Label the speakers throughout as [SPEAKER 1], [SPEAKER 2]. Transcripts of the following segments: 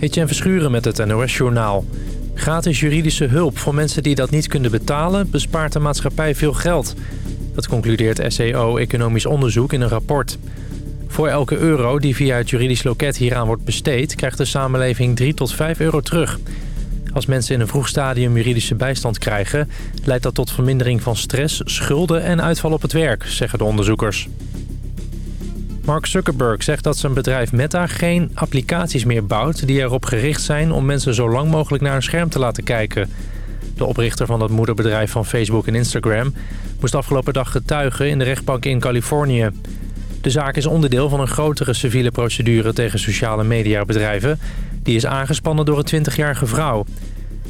[SPEAKER 1] Etienne Verschuren met het NOS-journaal. Gratis juridische hulp voor mensen die dat niet kunnen betalen... bespaart de maatschappij veel geld. Dat concludeert SEO Economisch Onderzoek in een rapport. Voor elke euro die via het juridisch loket hieraan wordt besteed... krijgt de samenleving 3 tot 5 euro terug. Als mensen in een vroeg stadium juridische bijstand krijgen... leidt dat tot vermindering van stress, schulden en uitval op het werk, zeggen de onderzoekers. Mark Zuckerberg zegt dat zijn bedrijf Meta geen applicaties meer bouwt... die erop gericht zijn om mensen zo lang mogelijk naar een scherm te laten kijken. De oprichter van het moederbedrijf van Facebook en Instagram... moest afgelopen dag getuigen in de rechtbank in Californië. De zaak is onderdeel van een grotere civiele procedure tegen sociale mediabedrijven... die is aangespannen door een 20-jarige vrouw.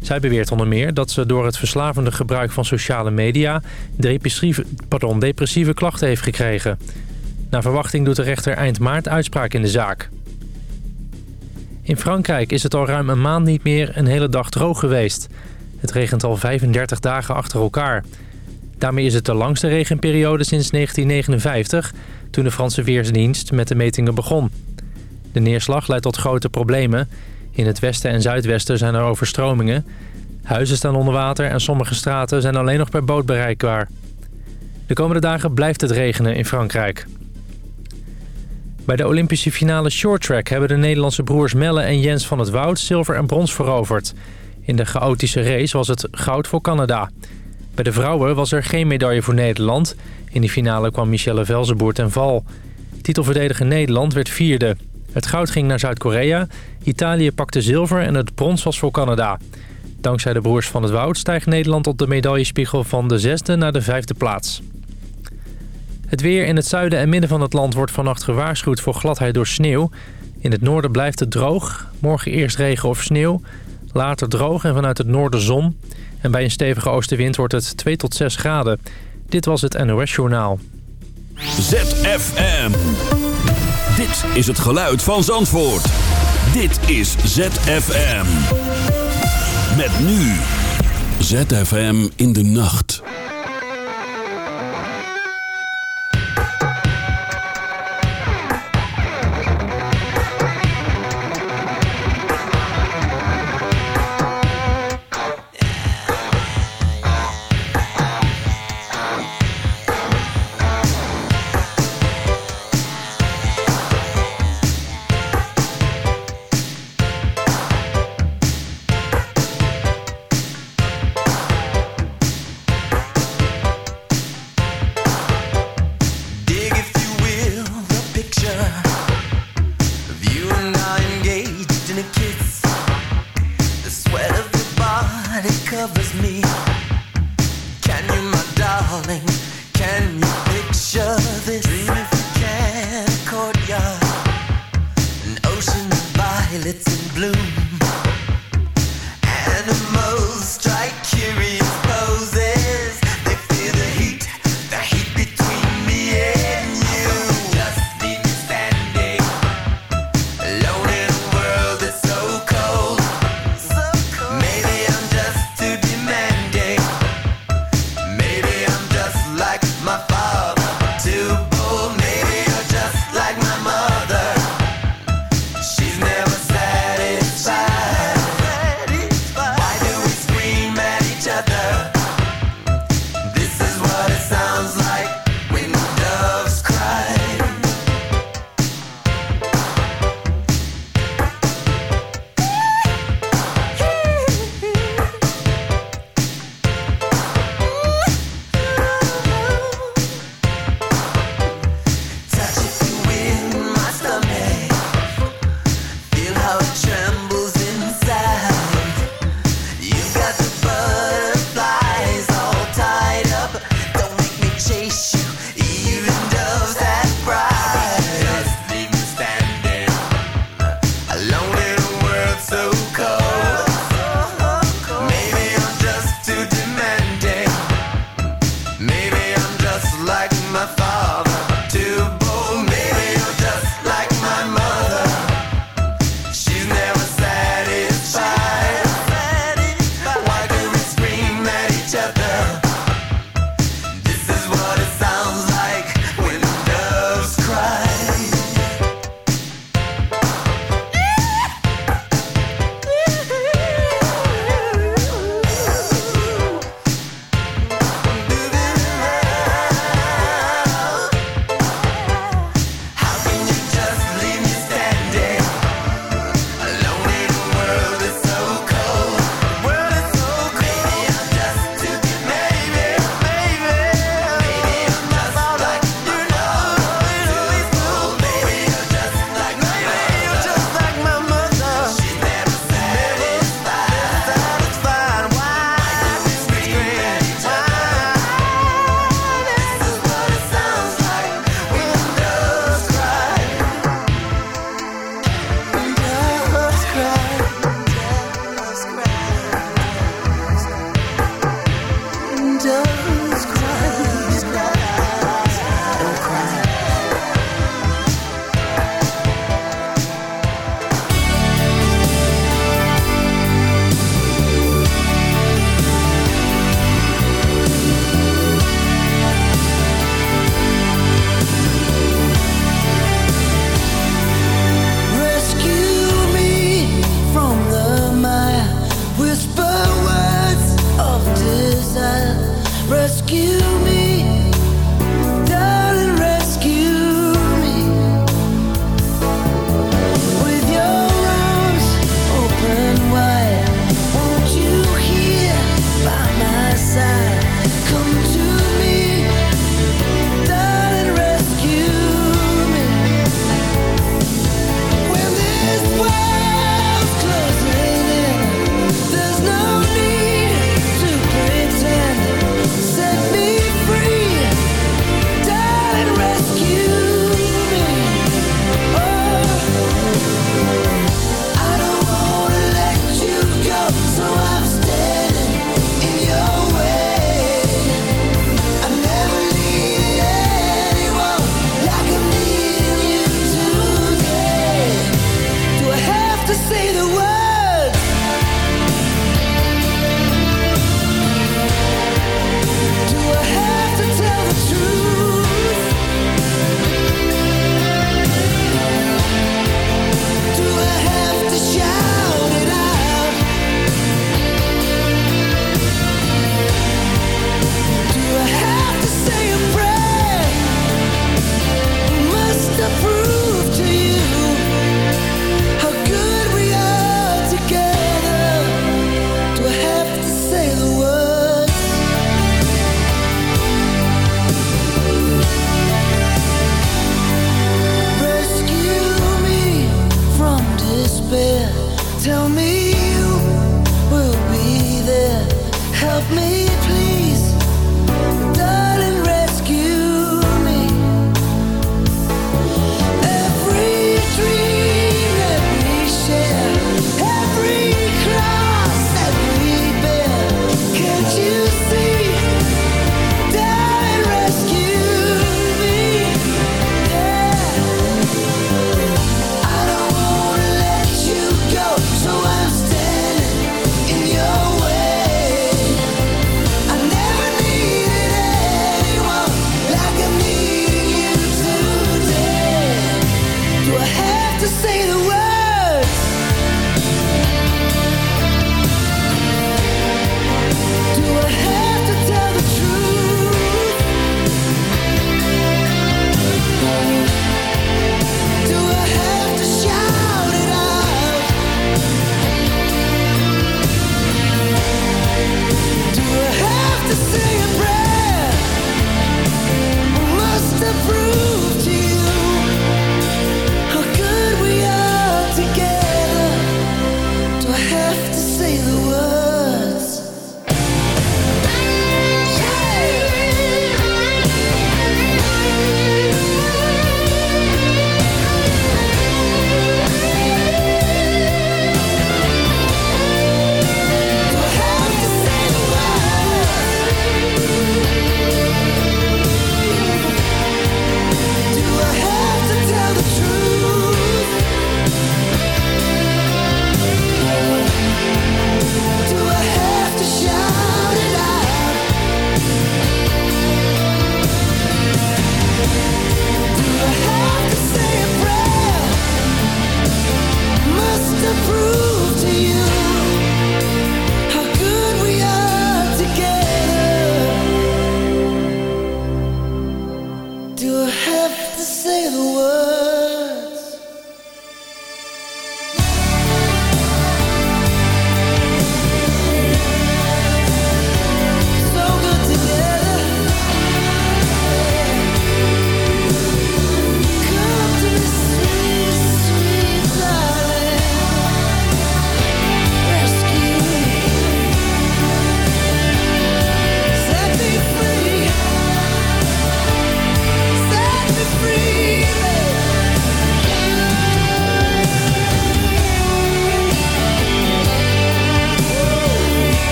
[SPEAKER 1] Zij beweert onder meer dat ze door het verslavende gebruik van sociale media... depressieve, pardon, depressieve klachten heeft gekregen... Naar verwachting doet de rechter eind maart uitspraak in de zaak. In Frankrijk is het al ruim een maand niet meer een hele dag droog geweest. Het regent al 35 dagen achter elkaar. Daarmee is het de langste regenperiode sinds 1959... toen de Franse Weersdienst met de metingen begon. De neerslag leidt tot grote problemen. In het westen en zuidwesten zijn er overstromingen. Huizen staan onder water en sommige straten zijn alleen nog per boot bereikbaar. De komende dagen blijft het regenen in Frankrijk. Bij de Olympische finale shorttrack hebben de Nederlandse broers Melle en Jens van het Woud zilver en brons veroverd. In de chaotische race was het goud voor Canada. Bij de vrouwen was er geen medaille voor Nederland. In die finale kwam Michelle Velzenboer ten val. Titelverdediger Nederland werd vierde. Het goud ging naar Zuid-Korea, Italië pakte zilver en het brons was voor Canada. Dankzij de broers van het Woud stijgt Nederland op de medaillespiegel van de zesde naar de vijfde plaats. Het weer in het zuiden en midden van het land wordt vannacht gewaarschuwd voor gladheid door sneeuw. In het noorden blijft het droog. Morgen eerst regen of sneeuw. Later droog en vanuit het noorden zon. En bij een stevige oostenwind wordt het 2 tot 6 graden. Dit was het NOS Journaal.
[SPEAKER 2] ZFM. Dit is het geluid van Zandvoort. Dit is ZFM. Met nu. ZFM in de nacht.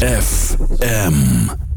[SPEAKER 3] FM.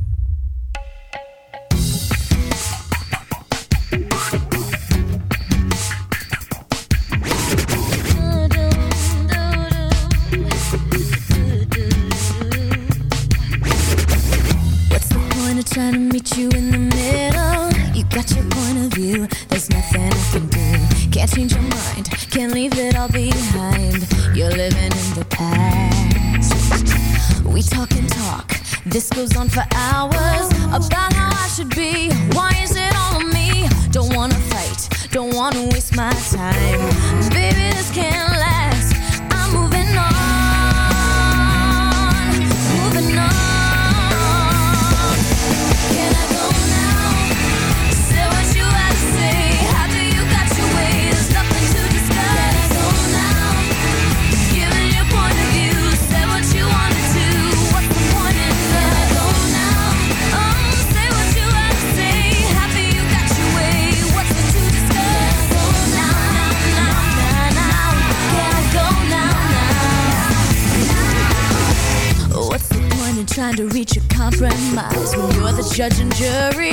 [SPEAKER 3] Judge and jury.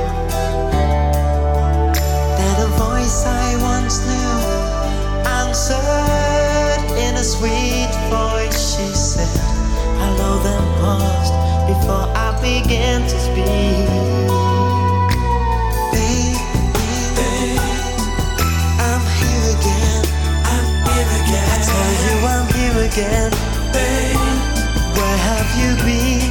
[SPEAKER 3] again, babe. Where have you been?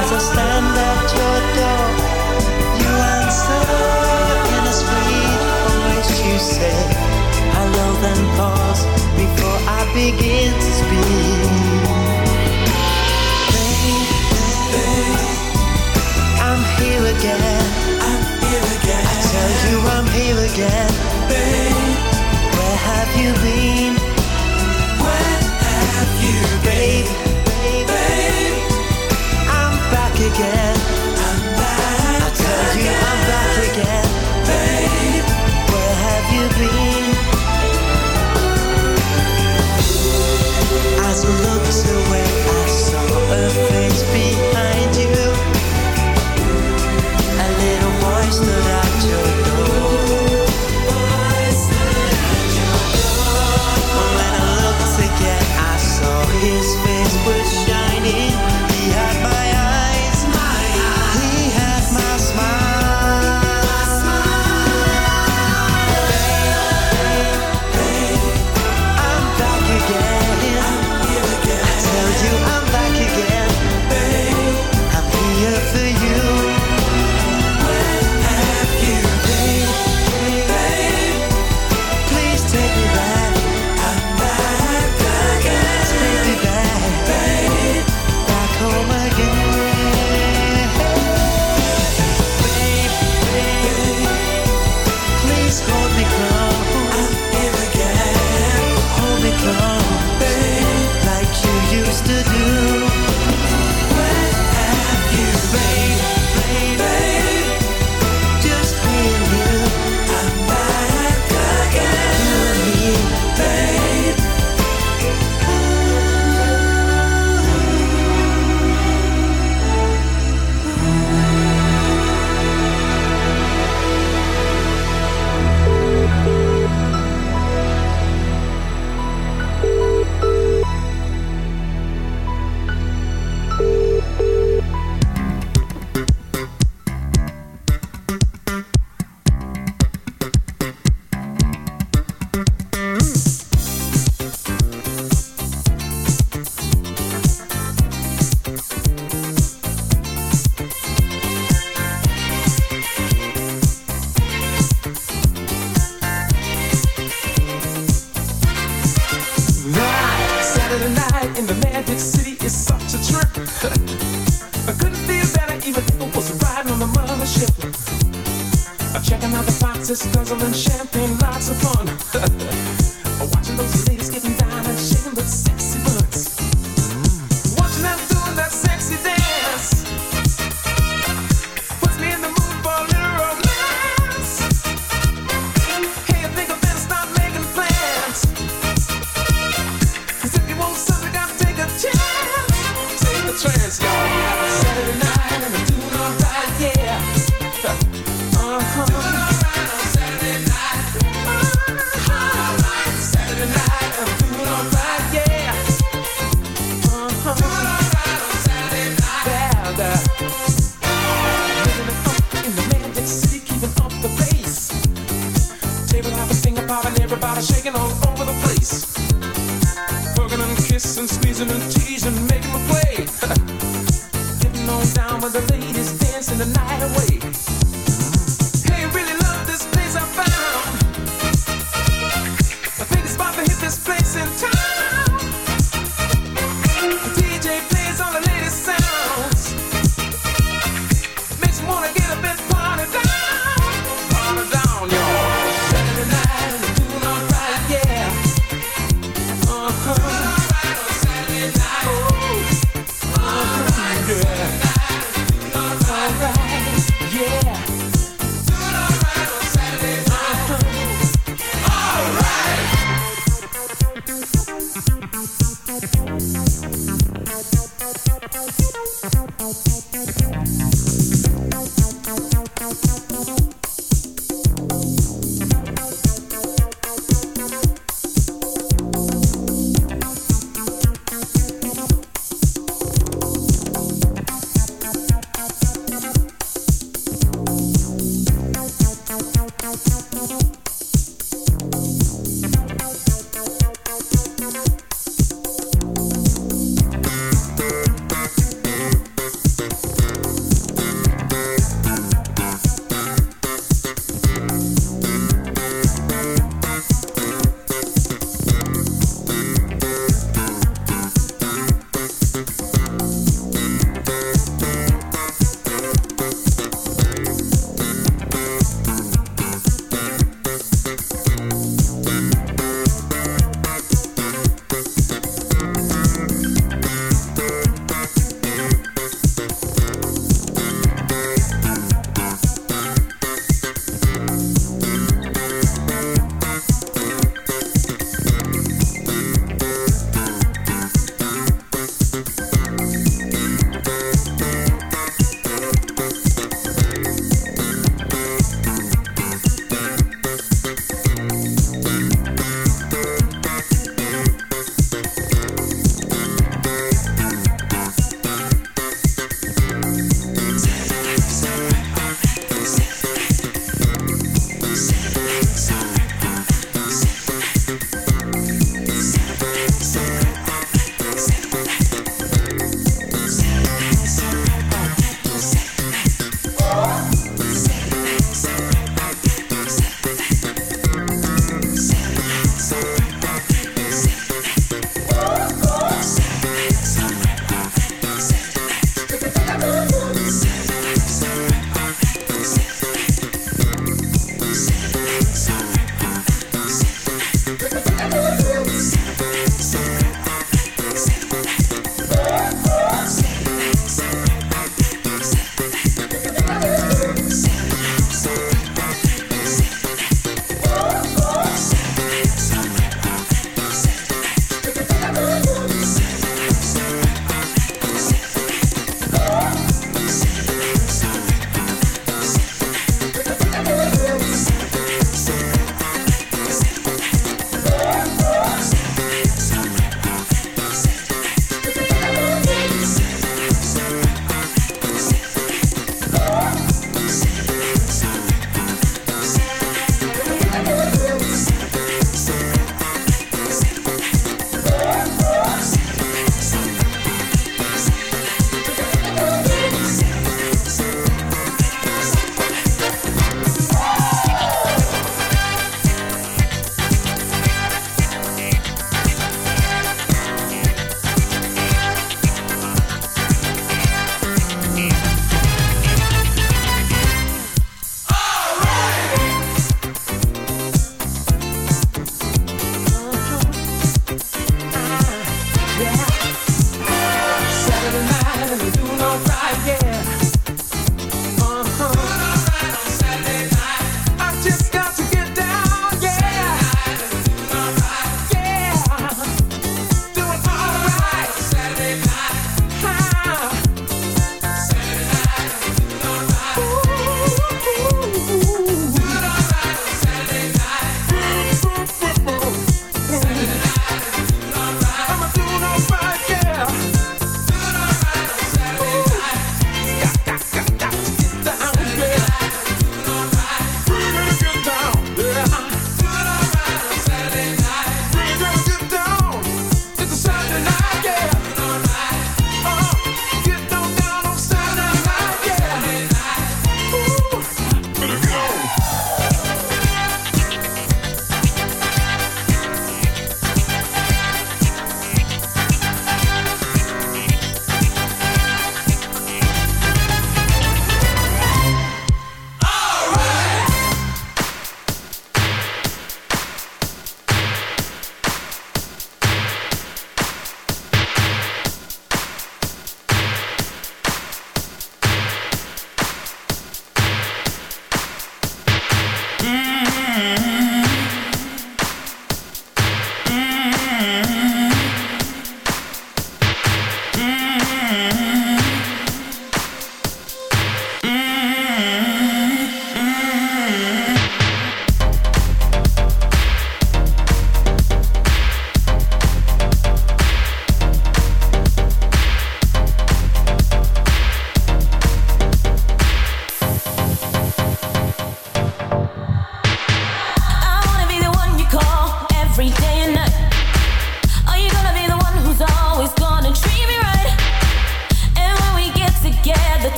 [SPEAKER 4] As I stand at your door, you answer in a sweet voice. You say hello then pause before I begin to speak. Babe, here again I'm here again I tell you I'm here again Babe Where have you been? so look away.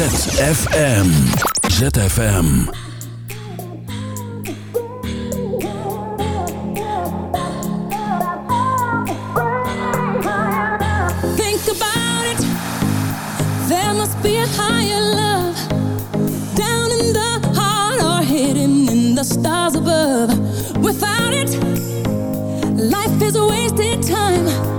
[SPEAKER 2] ZFM. ZFM.
[SPEAKER 5] Think about it. There must be a higher love down in the heart or hidden in the stars above. Without it, life is a wasted time.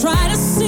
[SPEAKER 5] Try to see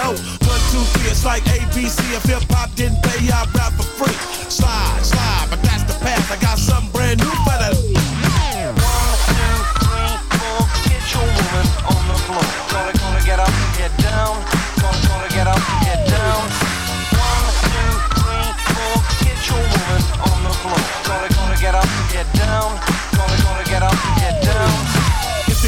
[SPEAKER 6] know. One, two, three, it's like ABC. If hip hop didn't pay, I rap for free. Slide, slide, but that's the path. I got something brand new for the. One, two, three, four, get your woman on the floor. Gonna, gonna get up, get down. Gonna, gonna get up, get down. One, two, three, four, get your woman on the floor. Gonna, gonna get up, get down. Gonna, gonna get up, get down.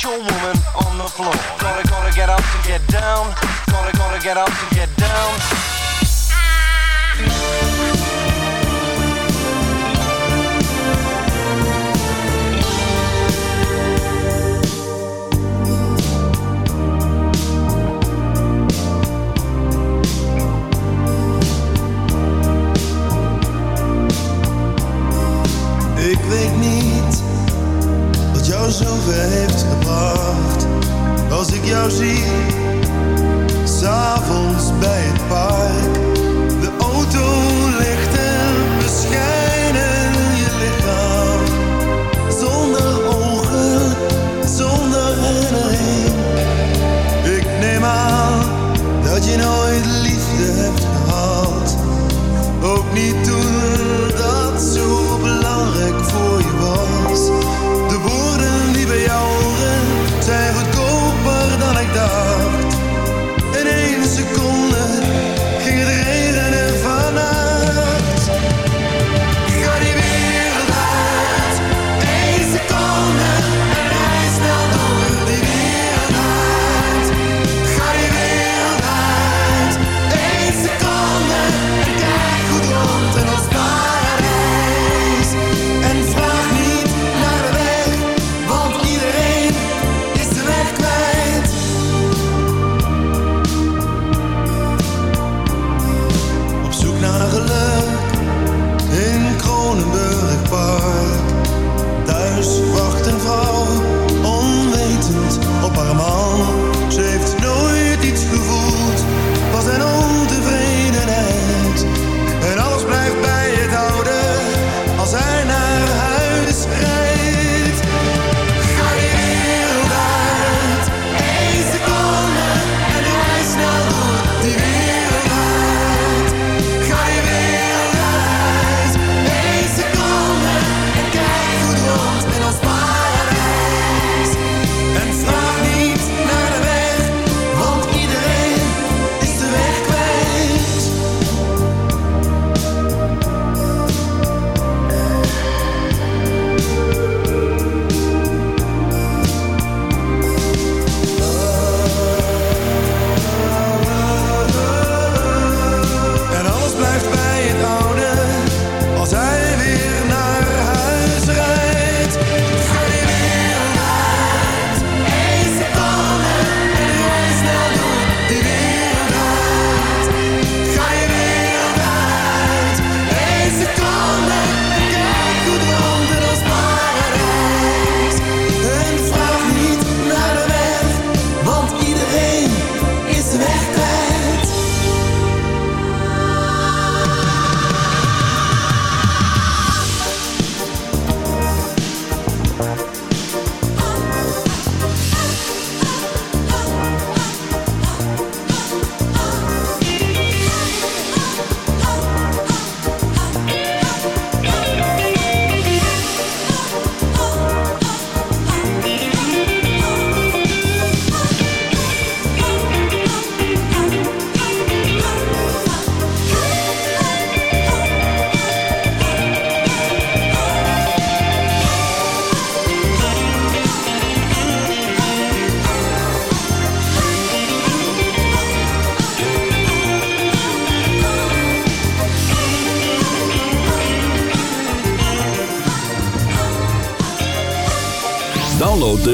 [SPEAKER 6] get your woman on the floor. Gonna, gonna get up to get down. Gonna, gonna get up to get down.
[SPEAKER 7] Ik weet niet wat jou zover heeft. Als ik jou zie, s'avonds bij het park.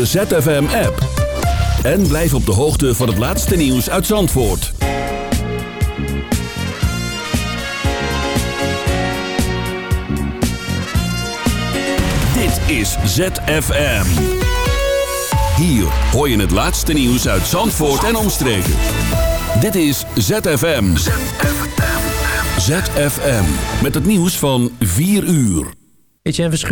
[SPEAKER 8] ZFM-app. En blijf op de hoogte van het laatste nieuws uit Zandvoort. Dit is ZFM. Hier hoor je het laatste nieuws uit Zandvoort en omstreken. Dit is ZFM. ZFM. Met het nieuws van 4 uur.